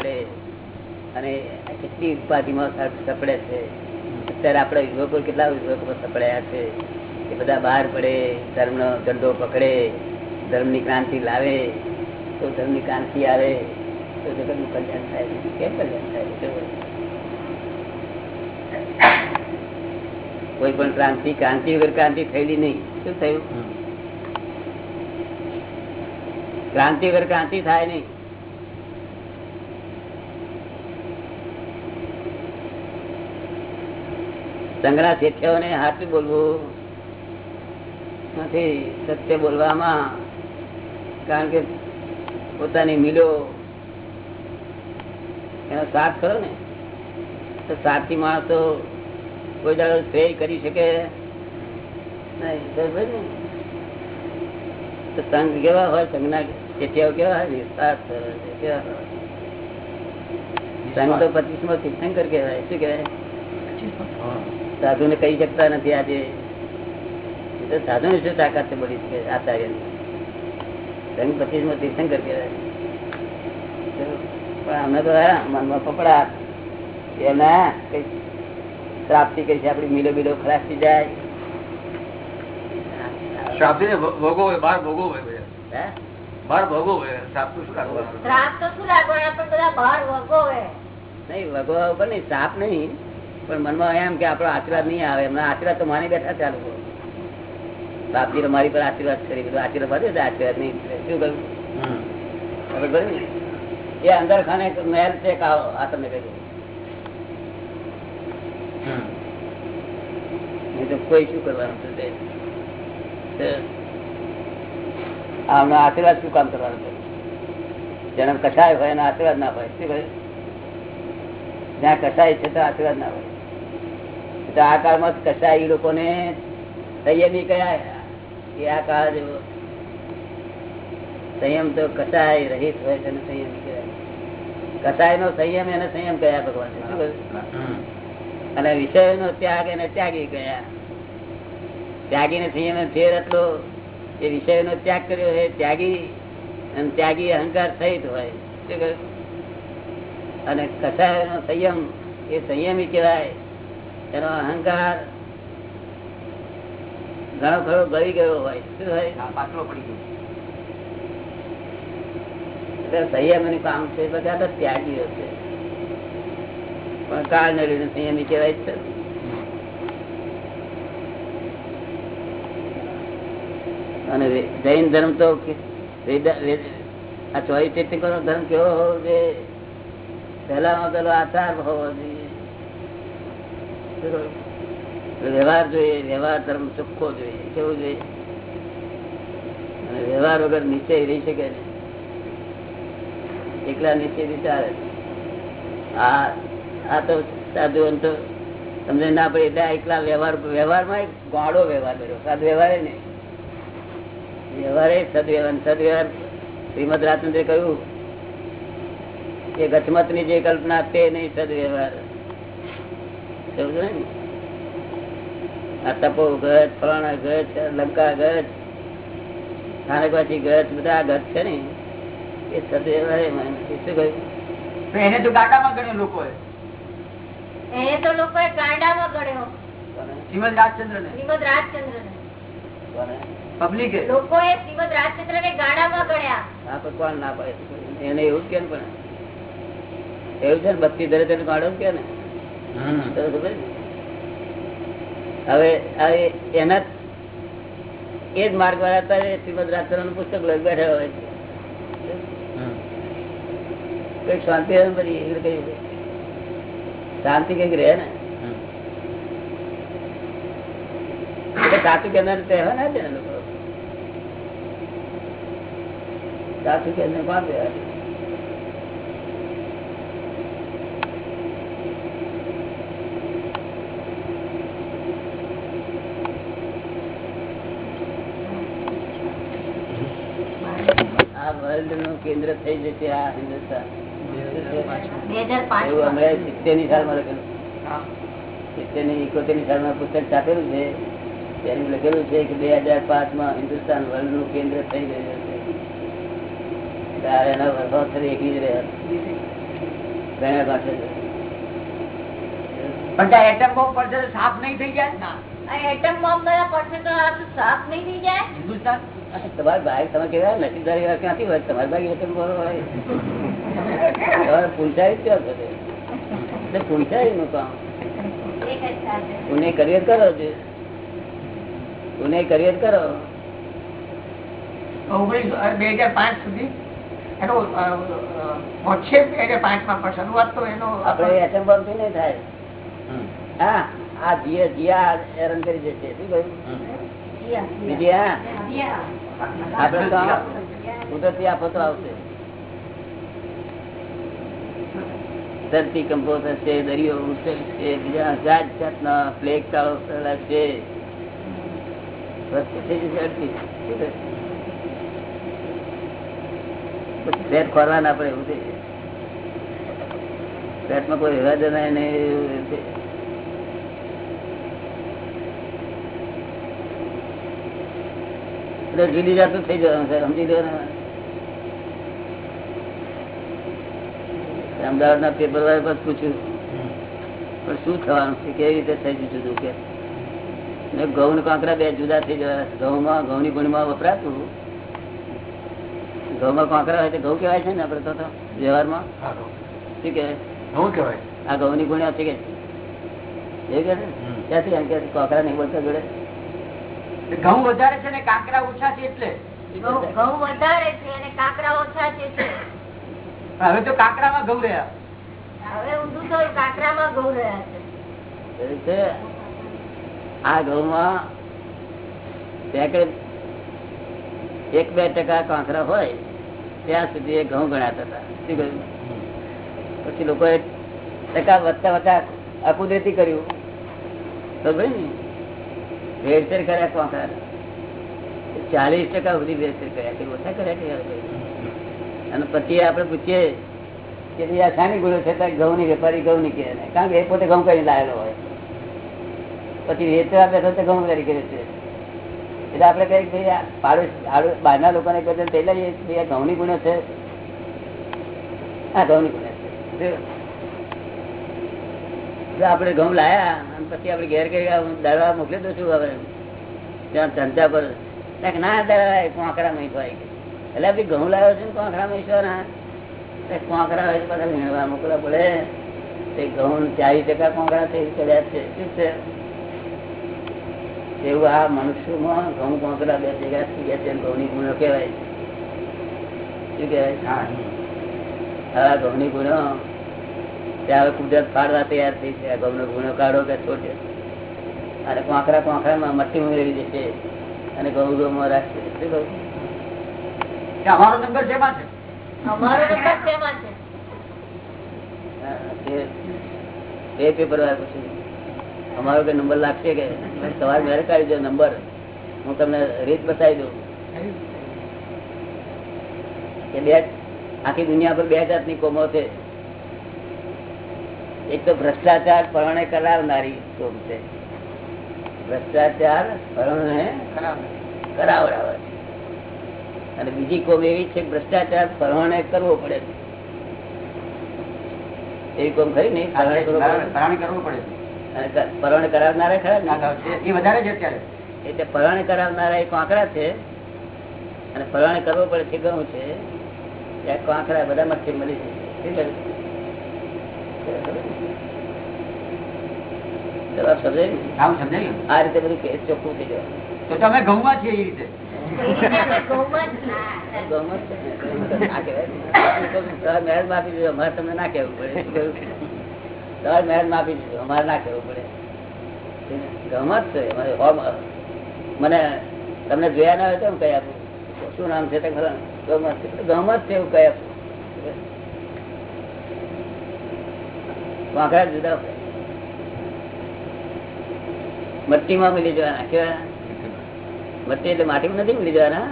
છે. અને કેટલી ઉપાધિમાં સપડે છે અત્યારે આપણા યુવકો કેટલા યુવકો સપડ્યા છે એ બધા બહાર પડે, ધર્મનો ધંધો પકડે, ધર્મની ક્રાંતિ લાવે, તો ધર્મની ક્રાંતિ આવે, તો જગતનું કલ્યાણ થાય કેમ કલ્યાણ થાય. કોઈ પણ ક્રાંતિ ક્રાંતિ વગર ક્રાંતિ થયેલી નહીં શું થયું ક્રાંતિ વગર ક્રાંતિ થાય નહીં. સંઘના શેઠિયાઓને હાથું બોલવું નથી, સત્ય બોલવામાં, કારણ કે પોતાની મિલો, એનો સાથ ખરો ને? તો સાથી માણસો કોઈ દાડો શ્રેય કરી શકે નહીં તો સંઘ કેવા હોય સંઘના? શેઠિયાઓ કેવા હોય નિસ્વાર્થ હોય છે, કેવા હોય સંઘ તો પચીસ મો તીર્થંકર કહેવાય શું કહેવાય? સાધુ ને કહી શકતા નથી આજે. એ તો સાધુ ને શું તાકાત છે બધી છે આચાર્યની પચીસમાં તીર્થંકર કહેવાય. તો પણ અમે તો હા મનમાં પપડા એના કઈ પ્રાપ્તિ કરી છે આપડી મિલો મિલો ખરાબ થઈ જાય. શ્રાપ ને ભોગવો બહાર ભોગવો હોય હે? બહાર ભોગવે સાપ શ્રાપ શું લાગવાનું સાપ તો શું લાગવાના પણ બધા ભાર ભોગવે નહીં ભગવા ઉપર નહીં સાપ નહીં. પણ મનમાં એમ કે આપણો આશીર્વાદ નહીં આવે. એમના આશીર્વાદ તો માની બેઠા છે આ લોકો. બાપજી મારી પર આશીર્વાદ કરી. બધું આશીર્વાદ વધે તો આશીર્વાદ નહીં શું કહ્યું? એ અંદર ખાને એક મહેલ છે કા આ તમે કહ્યું નહીં તો કોઈ શું કરવાનું? છે તે? તે આમનો આશીર્વાદ શું કામ કરવાનો જેને કસાય હોય એનો આશીર્વાદ ના હોય. શું કહ્યું? જ્યાં કસાય છે તો આશીર્વાદ ના હોય. તો આ કાળમાં કસાય લોકોને સંયમી કયા? એ આ કાળ જેવો સંયમ તો કસાય રહીત હોય છે સંયમી કહેવાય. કસાય નો સંયમ એને સંયમ કયા ભગવાન શું કહ્યું? અને વિષય નો ત્યાગ એને ત્યાગી ગયા ત્યાગી ને સંયમ ફેર એટલો એ વિષય નો ત્યાગ કર્યો હોય ત્યાગી અને ત્યાગી અહંકાર સહિત હોય? અને કસાયનો સંયમ એ સંયમી કહેવાય. એનો અહંકાર ઘણો ખરો ગળી ગયો હોય. શું હોય? પાતળો પડી ગયો. સંયમ કામ છે બધા તો ત્યાગીઓ છે. પણ કાળ નડીને સંયમી કહેવાય છે. અને જૈન ધર્મ તો આ ચોરી ચેતિકો નો ધર્મ કેવો હોવો જોઈએ? પહેલામાં પેલો આચાર હોવો જોઈએ. વ્યવહાર જોઈએ, વ્યવહાર ધર્મ ચોખ્ખો જોઈએ, કેવું જોઈએ? વ્યવહાર વગર નિશ્ચય રહી શકે ને એકલા નિશ્ચય વિચારે આ આ તો સાધુ તો તમને ના પડે, એટલે એકલા વ્યવહાર વ્યવહારમાં એક ગોળો વ્યવહાર કર્યો. સાધુ વ્યવહાર નહીં. વ્યવહાર એ સદવ્યવહાર સદવ્યવહાર શ્રીમદ રાજચંદ્રે કહ્યું કે ગચમતની જે કલ્પના તે નહીં સદવ્યવહાર. સમજો ને? આ તપો ગચ ફલાણા ગચ લંકા ગચ સ્થાનકવાસી ગચ બધા આ ગચ છે ને? એ સદવ્યવહાર શું કહ્યું? તો એને તો ગાડામાં ગણ્યો લોકોએ. એને તો લોકોએ ગાંડામાં ગણ્યો. શ્રીમદ રાજચંદ્ર ને શ્રીમદ રાજચંદ્ર ને કોને? લોકો એ શ્રીમદ રાજચંદ્ર ને ગાડામાં ગણ્યા. આ તો કોણ ના પડે? એને એવું કે ને પણ. એવું છે ને બત્તી ધરે તેને ગાડો કે ને હવે એના એ જ માર્ગ વાળા અત્યારે શ્રીમદ રાજચંદ્રનું પુસ્તક લઈ બેઠા હોય છે. કંઈક શાંતિ હોય બધી એવી કઈ શાંતિ કંઈક રહે ને? એટલે સાચું કેનાર તહેવાર ના છે ને લોકો. કે વર્લ્ડનું કેન્દ્ર થઈ જશે આ હિન્દુસ્તાન. બે હજાર પાંચ એવું અમે સિત્તેરની સાલમાં લખેલું. સિત્તેરની એકોતેરની સાલમાં પુસ્તક છાપેલું છે. તેનું લખેલું છે કે બે હજાર પાંચમાં હિન્દુસ્તાન વર્લ્ડનું કેન્દ્ર થઈ ગયું છે. ત્યારે એના વર્ષો એકલી જ રહ્યા ઘણા પાસે પણ એટમ બોમ્બ પડશે તો સાફ નહીં થઈ જાય? ના. એટમ બોમ્બ પડશે તો સાફ નહીં થઈ જાય? હિન્દુસ્તાન? તમારા ભાઈ તમે કેવા નસીબદારી વાળા ક્યાંથી હોય? તમારા ભાઈ એટમ બોલો હોય. તમારે પૂંછાય જ ક્યાં થશે એટલે પૂંછાયનું કામ પુણે કરિયર કરો છે પુણે કરિયર કરો. બે હજાર પાંચ સુધી? એનો અ, અ, પહોંચશે બે હજાર પાંચમાં પણ શરૂઆત તો એનો આપણે એટમ નહીં થાય હા આ જીએ જીયા હેરાન કરી દેશે શું કહ્યું જીયા. બીજી હા જીયા. આપડે તો કુદરતી આફતો આવશે ધરતી કમ્પોઝર છે દરિયો ઉછળશે બીજા જાત જાતના પ્લેગ ચાલો છે રસ્તે થઈ જશે અડધી ફ્લેટ ખોરવા ના પડે એવું થઈ પેટમાં કોઈ હેરાજ નહીં જુદી જાતું થઈ જવાનું છે, સમજી લો અમદાવાદ ના પેપર વાળા પર પૂછ્યું. પણ શું થવાનું છે, કેવી રીતે થઈ જુદું કે? ઘઉં કાંકરા બે જુદા થઈ જવા ઘઉંમાં, ઘઉંની ગુણમાં વપરાતું. ઘઉંમાં કાંકરા હોય તો ઘઉં કહેવાય છે ને આપડે તો તો વ્યવહારમાં? શું કહેવાય? ઘઉં કહેવાય. આ ઘઉંની ગુણ્યા છે કે? એ કે ક્યાંથી એમ કે કાંકરા નહીં બોલતા જોડે? ઘઉં વધારે છે ને કાંકરા ઓછા છે એટલે. ઘઉં ઘઉં વધારે છે અને કાંકરા ઓછા છે છે. હવે તો કાંકરામાં ઘઉં રહ્યા. હવે ઊંધું થયું કાંકરામાં ઘઉં રહ્યા છે. આ ઘઉંમાં એક બે ટકા કાંકરા હોય. ત્યાં સુધી એ ઘઉં ગણાતા હતા. શું કહ્યું? પછી લોકોએ ટકા વધતા વધતા અકુદરતી કર્યું. ભાઈ ને? ભેળસેળ કર્યા કાંકરા ચાલીસ ટકા સુધી ભેળસેળ કર્યા. કે ઓછા કર્યા કે અને પછી આપણે પૂછીએ કે આ શાની ગુનો છે? ઘઉં ની વેપારી ઘઉં ની કહે. કારણ કે એ પોતે ઘઉં કરી લાયેલો હોય. પછી વેચવા બેઠો તો ઘઉં કરી કરે છે. એટલે આપડે કઈ ભાઈ આ લોકો ને કહે તે લઈએ ભાઈ આ છે. હા ઘઉંની ગુનો છે. આપડે ઘઉં લાયા પછી આપડે ઘેર ઘેર દળવા મોકલી દઉં હવે ત્યાં ધંધા પર ના કે ના દળવાય કોંકરા માં હોય એટલે આપડે ઘઉં લાવ્યો છે ને કોંકરા માં ના? કોંકરા હોય બધા વીણવા મોકલવા પડે. તે ઘઉં ચાલીસ ટકા કોંકરા થઈ ચડ્યા છે. શું છે? એવું આ મનુષ્યમાં ઘઉં કોંકરા બે ભેગા થઈ ગયા છે ઘઉંની ગુણો કહેવાય શું કહેવાય? હા ઘઉંની ગુણો ત્યાં હવે કુદરત ફાડવા તૈયાર થઈ છે. ઘઉંનો ગુણો કાઢો કે છોડે અને કોંકરા કોંકરામાં મટ્ટી ઉમેરી જશે અને ઘઉં ઘઉંમાં રાખશે. શું કહું? અમારો નંબર શેમાં છે? અમારો નંબર શેમાં છે? તે પેપર વાળા પૂછ્યું અમારો કઈ નંબર લાગશે કે? સવારે મેરે કાઢી દો નંબર હું તમને રીત બતાવી દઉં. કે બે આખી દુનિયા પર બે જાતની કોમો છે. એક તો ભ્રષ્ટાચાર પરણે કરાવનારી કોમ છે. ભ્રષ્ટાચાર પરણે કરાવડાવે અને બીજી કોમ એવી છે ભ્રષ્ટાચાર પરણે કરવો પડે. એવી કોમ ખરી ને કરવો પડે. પ્રાણી કરાવનારા ખરા ના એ- એ વધારે છે અત્યારે. એટલે પરણ કરાવનારા એ આંકડા છે. અને પરણ કરવો પડે છે ઘઉં છે. ત્યાં આંકડા બધા મચ્છી મળી ગયું? આ રીતે બધું કેસ ચોખ્ખું થઈ જવાનું તો તમે ઘઉંમાં છીએ એ રીતે. છે? તમને ના કહેવું પડે. તમારે મહેનત માપી દીધું અમારે ના કરવું પડે. ગમત છે મને તમને જોયા ના હોય તો હું આપું. શું નામ છે તે ખરા ને? છે. એવું કહી આપું. વાંકડા જુદા મટ્ટી મટ્ટીમાં મિલી જવાના, કેવા? મટ્ટી એટલે માટીમાં નથી મિલી જવાના?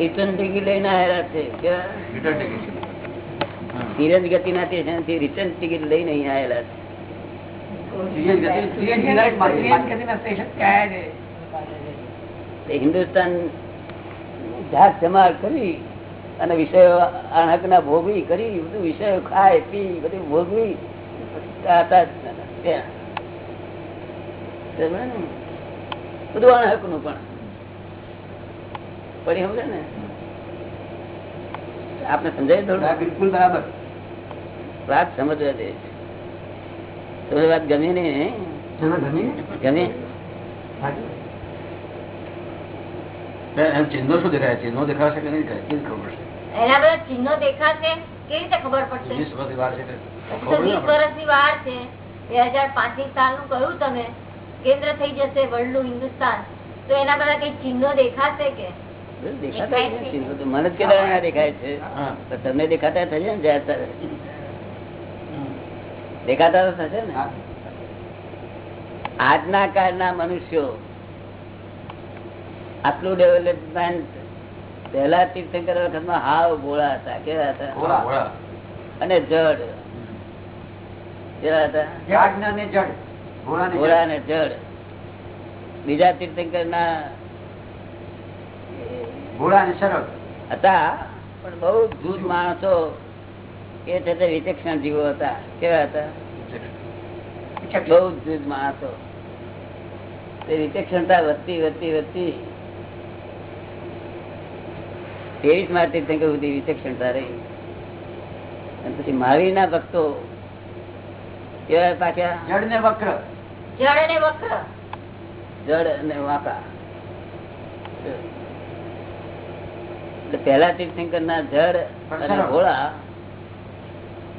રિટર્ન ટીકી લઈને આવેલા છે, કેવા? રિટર્ન ગતિ ના સ્ટેશન રિટર્ન ટિકિટ લઈને અહીં આવેલા છે. હિન્દુસ્તાન જાત જમા કરી અને વિષયો અણહકના ભોગવી કરી બધું વિષયો ખાય પી બધું ભોગવી બધું અણહક ને? પણ. પડી સમજે ને? આપને સમજાય થોડું? બિલકુલ બરાબર. વાત સમજવા દે તમને વાત ગમી નહીં ગમી? ચિહ્નો શું દેખાય? ચિહ્નો દેખાશે કે નહીં દેખાય? ખબર પડશે? એના બધા ચિહ્નો દેખાશે? કેવી રીતે ખબર પડશે? વીસ વર્ષની વાર છે વીસ વર્ષની વાર બે હજાર પાછી સાલનું કહ્યું તમે. કેન્દ્ર થઈ જશે વર્લ્ડ હિન્દુસ્તાન. તો એના બધા કઈ ચિહ્નો દેખાશે કે? મને જ કેટલા દેખાય છે. તમને દેખાતા થશે ને. દેખાતા તો થશે ને? આજના કાળના મનુષ્યો આટલું ડેવલપમેન્ટ પેલા તીર્થંકર વખતમાં હાવ ગોળા હતા કેવા હતા. અને જડ. કેવા હતા? ને જડ. ગોળા બીજા તીર્થંકર ના ઘોડા ને સરળ. હતા પણ બહુ જૂથ માણસો એ છે તે વિચક્ષણ જીવો હતા. કેવા હતા? બહુ જૂથ હતો તે વિચક્ષણતા વધતી વધતી વધતી ત્રેવીસ માર્ચ તીર્થંકર સુધી વિચક્ષણતા રહી. અને પછી મહાવીર ના ભક્તો કેવા પાછા? જડ ને વક્ર. જળ અને વક્ર. જડ અને વાંકા. એટલે તીર્થંકર ના જડ અને સરળ.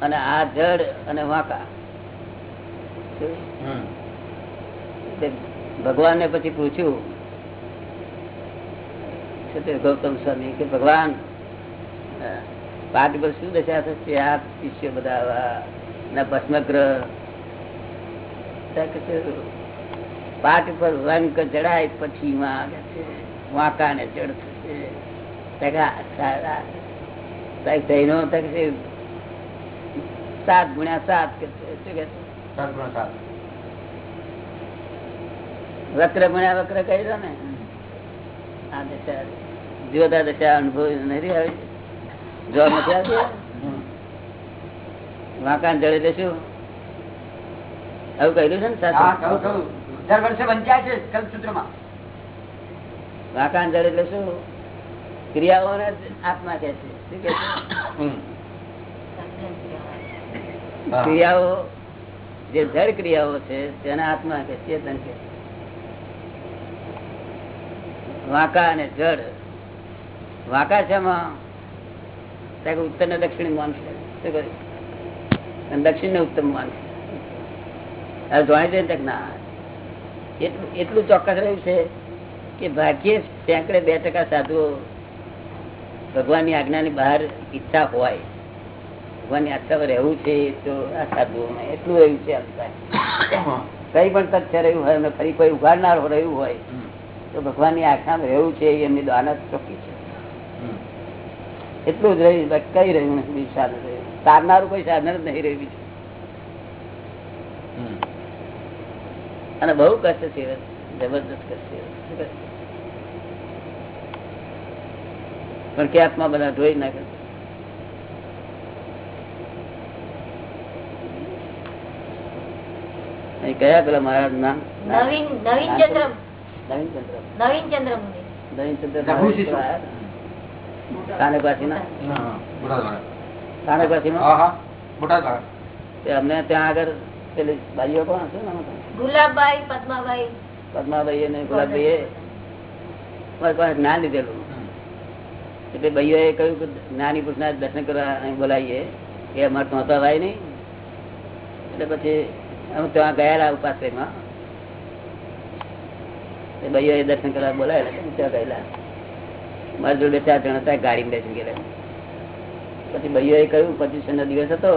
અને આ જડ અને વાંકા. ભગવાન ને પછી પૂછ્યું ગૌતમ સ્વામી કે ભગવાન પાઠ પર શું દશા થશે આ શિષ્ય બધા ના ભસ્મગ્રહ પાઠ પર રંગ જડાય પછી વાંકા ને જડ થશે ત્યાં કે આ સારા ત્યાં જૈનો ત્યાં કે છે, સાત ગુણ્યા સાત. વક્ર ગુણ્યા વક્ર કહી દો ને આ દશા જોતા દશા અનુભવ નથી આવે. જો નથી આવતી? વાંકાન જડે શું? આવું કહ્યું છે ને. દર વર્ષે વંચાય છે કલ્પસૂત્રમાં વાંકાન જડે એટલે શું? ક્રિયાઓને આત્મા કે છે. શું કે છે. ક્રિયાઓ, જે જળ ક્રિયાઓ છે, તેને આત્મા કે ચેતન કે. વાંકા અને જળ. વાંકા છે એમાં ઉત્તર ને દક્ષિણ માનશે શું કર્યું દક્ષિણ ને ઉત્તમ માનશે જાણી દે ના એટલું એટલું ચોક્કસ રહ્યું છે કે ભાગ્યે સેંકડે બે ટકા સાધુઓ ભગવાનની આજ્ઞાની બહાર ઈચ્છા હોય. ભગવાનની આસ્થા રહેવું છે તો આ સાધુઓમાં એટલું રહ્યું છે કઈ. પણ તથ્ય રહ્યું હોય અને ફરી કોઈ ઉગાડનાર રહ્યું હોય, તો ભગવાનની આજ્ઞામાં રહેવું છે એમની દાનત ચોખ્ખી છે. એટલું જ રહ્યું કઈ રહ્યું નથી, બીજું સાધન રહ્યું તારનારું કોઈ સાધન જ નહીં રહ્યું બીજું. અને બહુ કષ્ટ છે જબરદસ્ત કષ્ટ છે? પણ ક્યાંકમાં બધા ધોઈ નાખે. કયા પેલા મહારાજ નામ? નવીન નવીન ચંદ્ર નવીન ચંદ્ર નવીન ચંદ્ર અમને ત્યાં આગળ પેલી કોણ હશે ગુલાબભાઈ પદ્માભાઈ પદ્માભાઈ અને ગુલાબભાઈ મારી પાસે જ્ઞાન લીધેલું. એટલે ભાઈઓ એ કહ્યું કે જ્ઞાની પુરુષના દર્શન કરવા બોલાવીએ. એ અમારે નહોતા ભાઈ નહીં. એટલે પછી ત્યાં ગયેલા ઉપાશ્રયમાં. ભાઈઓ દર્શન કરવા બોલાયેલા ત્યાં ગયેલા. મારા જોડે ચાર ગાડીમાં બેસી ગયેલા. પછી ભાઈઓ કહ્યું, પચીસ નો દિવસ હતો.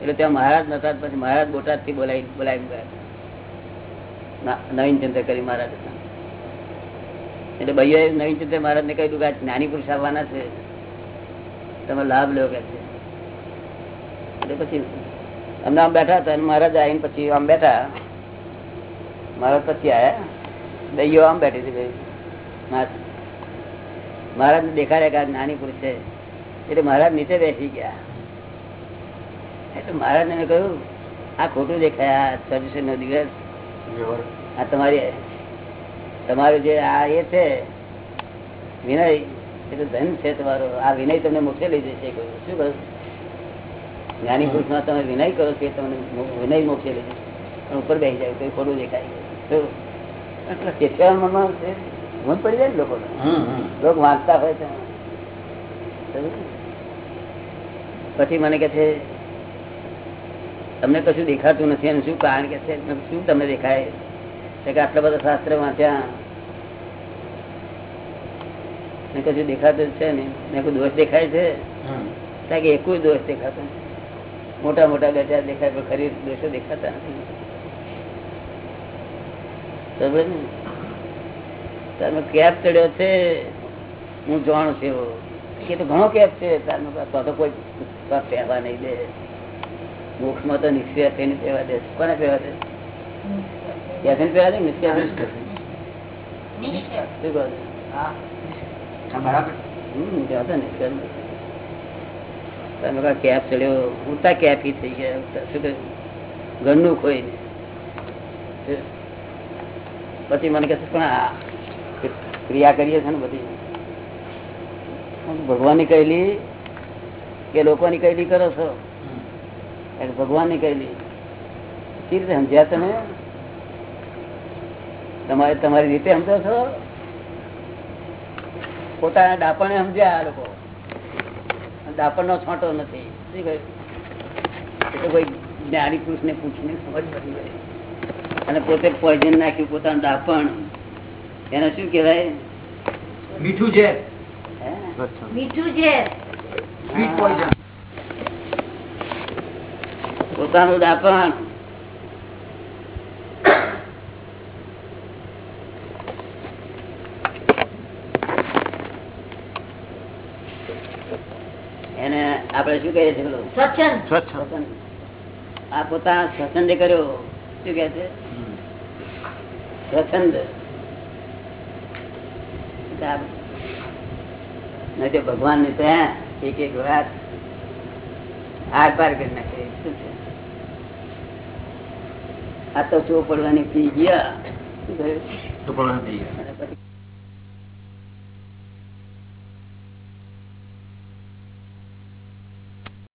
એટલે ત્યાં મહારાજ નતા પછી મહારાજ બોટાદથી બોલાવી બોલાવી નવીન ચંદ્ર કરી મહારાજ એટલે ભાઈઓ નવીન ચંદ્ર મહારાજ ને કહ્યું કે આ જ્ઞાની પુરુષ આવવાના છે. તમે લાભ લો કે પછી અમને આમ બેઠા હતા મહારાજ આવીને પછી આમ બેઠા. મહારાજ પછી આવ્યા દઈઓ આમ બેઠી હતી ભાઈ. મહારાજ. દેખાડે કે નાની પુરુષ છે. એટલે મહારાજ નીચે બેસી ગયા. એટલે મહારાજ ને કહ્યું આ ખોટું દેખાય આ સર્વિસ નો દિવસ આ તમારી તમારું જે આ એ છે વિનય એ તો ધન છે તમારો. આ વિનય તમને મુખ્ય લઈ જશે શું કહ્યું? જ્ઞાની પુરુષમાં તમે વિનય કરો છો તમને વિનય મોક્ષે લે પણ ઉપર બેસી જાય કોઈ ખોટું દેખાય તો મનમાં ઊંઘ પડી જાય ને લોકો. લોકો વાંચતા હોય છે પછી મને કે છે તમને કશું દેખાતું નથી. એનું શું કારણ કે છે? શું તમને દેખાય? તો કે આટલા બધા શાસ્ત્ર વાંચ્યા. કશું દેખાતું છે ને મેં કોઈ દોષ દેખાય છે? કે એકુય દોષ દેખાતો નથી. મોટા મોટા ગજા દેખાય પણ ખરી દોષો દેખાતા નથી. તમે કેપ ચડ્યો છે હું જાણું છું એવો. કે તો ઘણો કેપ છે તારનો તો તો કોઈ પહેવા નહીં દે. મોક્ષમાં તો નિશ્ચય થઈને પહેવા દે. કોને પહેવા દે? ત્યાંથી પહેવા દે? નિશ્ચય શું કહો છો? હા. બરાબર હમ, ત્યાં તો નિશ્ચય કેપ ચડ્યો ઉતા કેપી થઈ ગયા. ઘરનું કોઈ. પછી મને કહે પણ ક્રિયા કરીએ છે ને બધી. ભગવાનની કહેલી કે લોકોની કહેલી કરો છો. ભગવાનની કહેલી. સી રીતે સમજ્યા તમે? તમારે તમારી રીતે સમજો છો? પોતાના ડાપણે સમજ્યા આ લોકો. ડાપણ નો છોટો નથી. શું કહ્યું? કોઈ જ્ઞાની પુરુષ ને પૂછીને સમજ પડી અને પોતે પોઈઝન નાખ્યું પોતાનું દાપણ. એને શું કેવાય મીઠું છે હે? મીઠું ઝેર. પોતાનું ડાપણ એને આપણે શું કહીએ છીએ પેલું? સ્વચ્છંદ આ પોતાના સ્વચ્છંદે કર્યો. શું કે છે? સ્વચ્છંદ. નહીં તો ભગવાનની તો હે એક એક વાત આર પાર કરી નાખે. શું છે? આ તો ચો પડવાની પી ગયા. શું થયું? તો પણ નહીં. અને પછી